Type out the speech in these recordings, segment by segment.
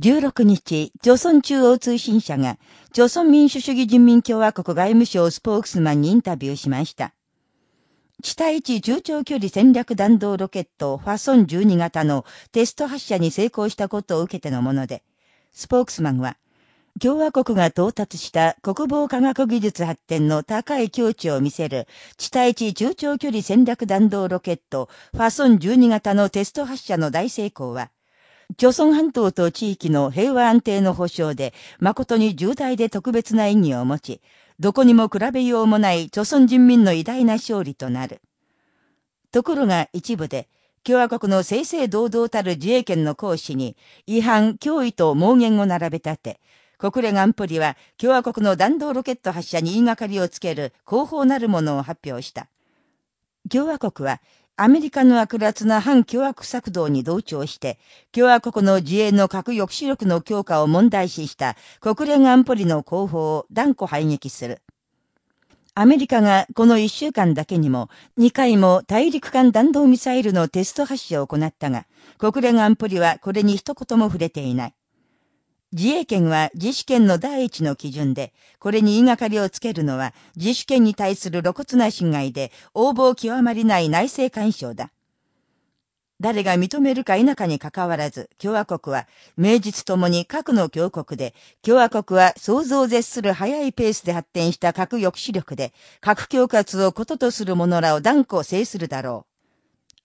16日、朝鮮中央通信社が、朝鮮民主主義人民共和国外務省スポークスマンにインタビューしました。地対地中長距離戦略弾道ロケットファソン12型のテスト発射に成功したことを受けてのもので、スポークスマンは、共和国が到達した国防科学技術発展の高い境地を見せる地対地中長距離戦略弾道ロケットファソン12型のテスト発射の大成功は、朝鮮半島と地域の平和安定の保障で、誠に重大で特別な意義を持ち、どこにも比べようもない朝鮮人民の偉大な勝利となる。ところが一部で、共和国の正々堂々たる自衛権の行使に違反、脅威と盲言を並べ立て、国連安保理は共和国の弾道ロケット発射に言いがかりをつける広報なるものを発表した。共和国はアメリカの悪辣な反共和国策動に同調して、共和国の自衛の核抑止力の強化を問題視した国連安保理の広報を断固排撃する。アメリカがこの1週間だけにも2回も大陸間弾道ミサイルのテスト発射を行ったが、国連安保理はこれに一言も触れていない。自衛権は自主権の第一の基準で、これに言いがかりをつけるのは自主権に対する露骨な侵害で、横暴極まりない内政干渉だ。誰が認めるか否かにかかわらず、共和国は、名実ともに核の強国で、共和国は想像を絶する速いペースで発展した核抑止力で、核恐喝をこととする者らを断固制するだろう。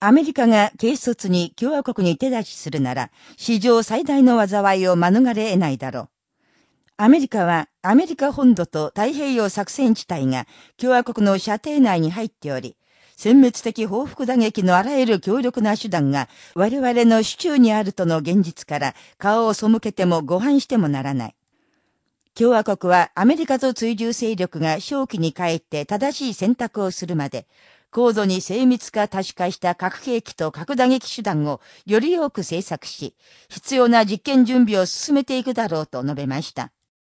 アメリカが軽率に共和国に手出しするなら、史上最大の災いを免れ得ないだろう。アメリカは、アメリカ本土と太平洋作戦地帯が共和国の射程内に入っており、殲滅的報復打撃のあらゆる強力な手段が我々の手中にあるとの現実から顔を背けても誤判してもならない。共和国はアメリカと追従勢力が正気に帰って正しい選択をするまで、高度に精密化多種化した核兵器と核打撃手段をより多く製作し、必要な実験準備を進めていくだろうと述べました。